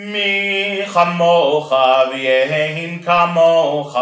מי כמוך ויהן כמוך,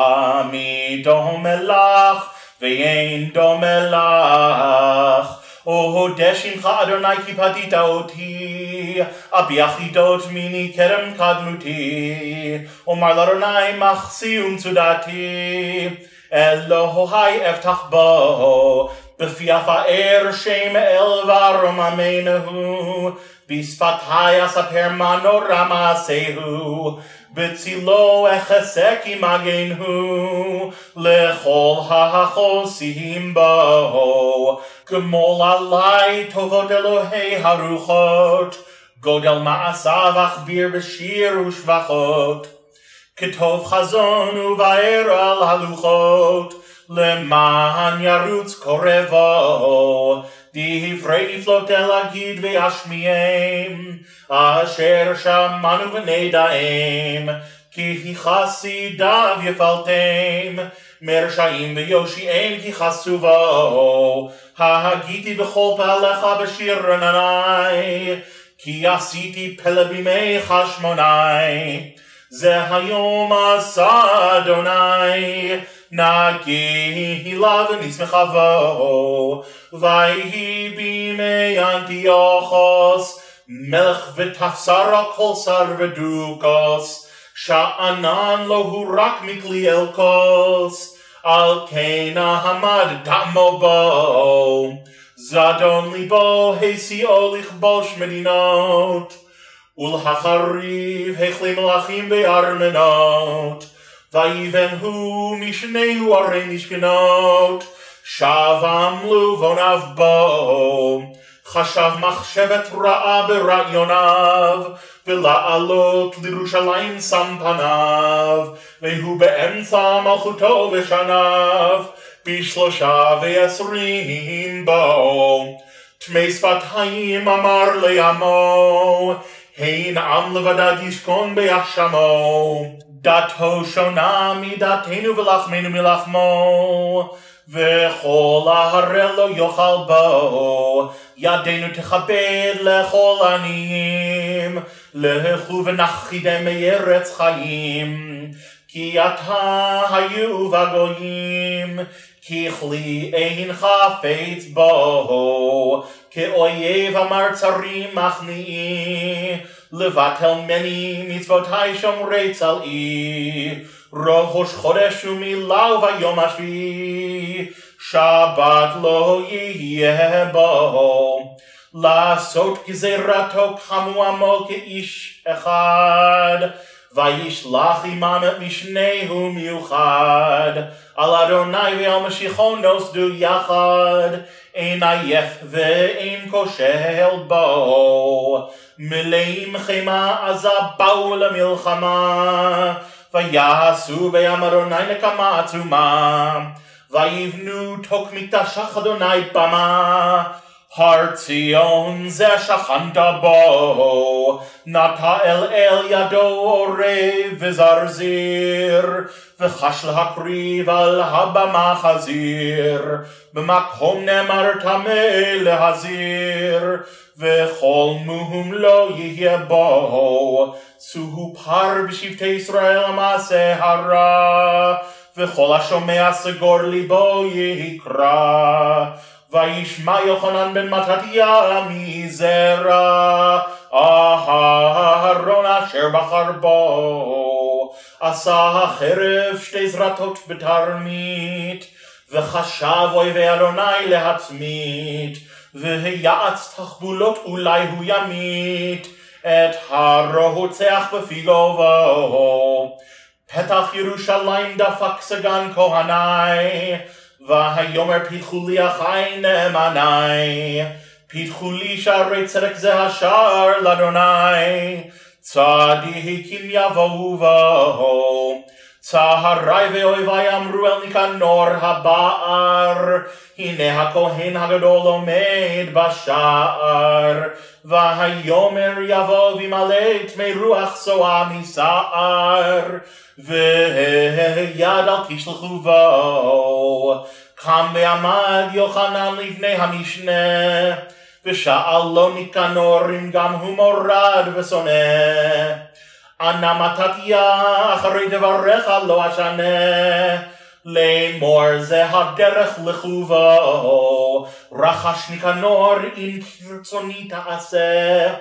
מי דומה לך ואין דומה לך. אודה שמך אדוני כי פדית אותי, אביח חידות מיני כרם קדמותי, אומר לאדוני מחסי ומצודתי, אלוהי אבטח בו, בפי אפאר שם אל ורוממנו, בשפתי אספר מה נורא מעשהו, בצילו אחזק עם מגנו, לכל החוסים בו, גמול עלי טובות אלוהי הרוחות, גודל מעשיו אכביר בשיר ושבחות, כתוב חזון ובאר על הלוחות, למען ירוץ קורבו, דברי פלוטה להגיד וישמיעם, אשר שמענו ונדעם, כי חסידיו יפלתם, מרשעים ויושיעם כי חסובו, הגיתי בכל פעלך בשיר רנני, כי עשיתי פלא בימי חשמונאי. זה היום עשה אדוני, נגיד לה ונשמחה בו, ויהי בימי אנטיוכוס, מלך ותפסר כל שר ודוקוס, שענן לו הוא רק מכלי אלקוס, על כן עמד דמו בו, זדון ליבו הסיעו לכבוש מדינות, ולחריב החלי מלאכים בארמנות, ויבן הוא משנהו הרי משכנות, שב עמלו בוניו בו, חשב מחשבת רעה ברעיוניו, ולעלות לירושלים שם פניו, והוא באמצע מלכותו ושניו, בשלושה ועשרים בו. תמי שפתיים אמר לעמו, הן עם לבדד ישכון ביחשמו, דתו שונה מדתנו ולחמנו מלחמו, וכל ההרי לא יאכל בו, ידינו תכבד לכל עניים, לכו ונחידם מארץ חיים, כי אתה היו בגויים, ככלי אין חפץ בו, כאויב המרצרים מכניעי, לבטל מני מצוותי שומרי צלעי, ראש חודש ומילאו ביום השביעי, שבת לא יהיה בו. לעשות גזירתו קמו עמו כאיש אחד, וישלח עמם את משנהו מיוחד, על אדוני ועל משיחו נוסדו יחד, אין עייף ואין כושל בו, מלאים חמה עזה באו למלחמה, ויעשו בים אדוני נקמה עצומה, ויבנו תוק מתשך אדוני במה, הר ציון זה שכנת בו, נטע אל אל ידו עורב וזרזיר, וחש להקריב על הבמה חזיר, במקום נאמר טמא להזיר, וכל מום לא יהיה בו, סופר בשבטי ישראל המעשה הרע, וכל השומע סגור ליבו יקרא. וישמע יוחנן בן מתתיה מזרע אהרון אשר בחר בו עשה החרב שתי זרתות בתרמית וחשב אויבי אדוני להצמית ויעץ תחבולות אולי הוא ימית את הרוצח בפי גובו פתח ירושלים דפק סגן כהני והיומר פיתחו לי החי נאמני, פיתחו לי שערי צדק זה השער לאדוני, צדיקים יבואו בו. צהרי ואויבי אמרו אל ניקנור הבער, הנה הכהן הגדול עומד בשער, והיומר יבוא וימלא תמי רוח סועה מסער, ויד אל תשלחו בו. קם ועמד יוחנן לפני המשנה, ושאל לו ניקנור אם גם הוא מורד ושונא. אנא מתתיה אחרי דבריך לא אשנה. לאמור זה הדרך לחובו, רחש ניקנור אם כרצוני תעשה.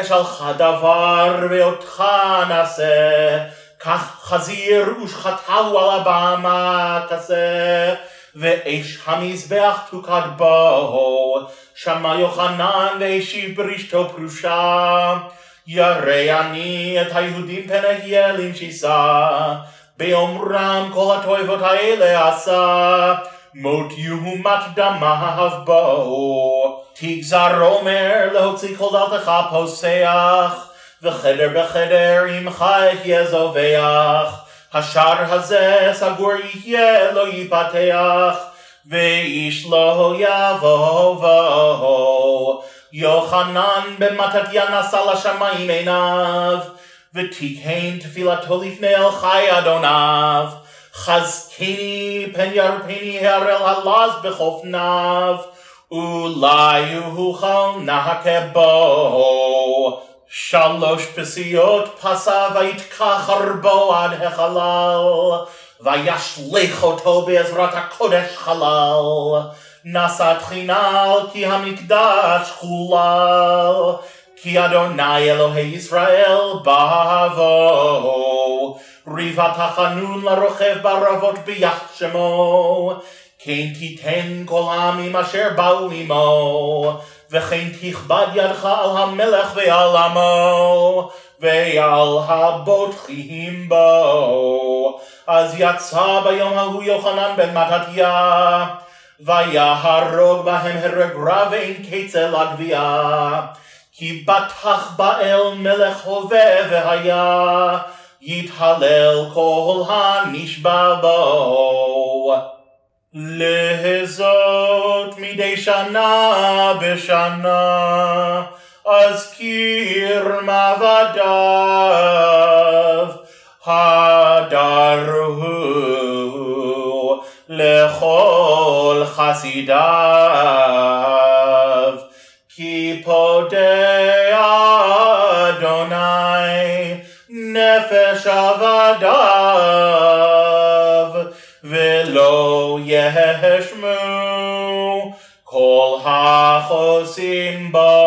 אשאלך דבר ואותך נעשה, כך חזיר ושחטהו על הבמה תעשה. ואש המזבח תוקד בו, שמע יוחנן והשיב ברשתו פרושה. ירא אני את היהודים פן אהיה למשיסה, באומרם כל התועבות האלה עשה, מות יהומת דמיו בו. תגזר אומר להוציא כל דלתך פוסח, וחדר בחדר עמך יהיה זובח. השער הזה סגור יהיה לא ייפתח, ואיש לא יבוא בו. יוחנן בן מתתיה נשא לשמיים עיניו, ותיקן תפילתו לפני אל חי אדוניו. חזקני פן ירפני הרל הלז בחופניו, אולי יוכל נהקה בו. שלוש פסיעות פסע ויתקע חרבו עד החלל, וישליך אותו בעזרת הקודש חלל. נשא תחינה כי המקדש חולל, כי אדוני אלוהי ישראל בבוא. ריבת החנון לרוכב ברבות ביח שמו, כן תיתן כל העמים אשר באו עמו. וכן תכבד ידך על המלך ועל עמו, ועל הבוטחים בו. אז יצא ביום ההוא יוחנן בן מתתיה, ויהרוג בהם הרג רב ואין קץ אל הגבייה. כי בטח באל מלך הווה והיה, יתהלל כל הנשבע בו. לזאת מדי שנה בשנה, אזכיר מעבדיו, הדרו לכל חסידיו, כי פודה אדוני נפש עבדיו, ולא ישמו כל החוסים בו.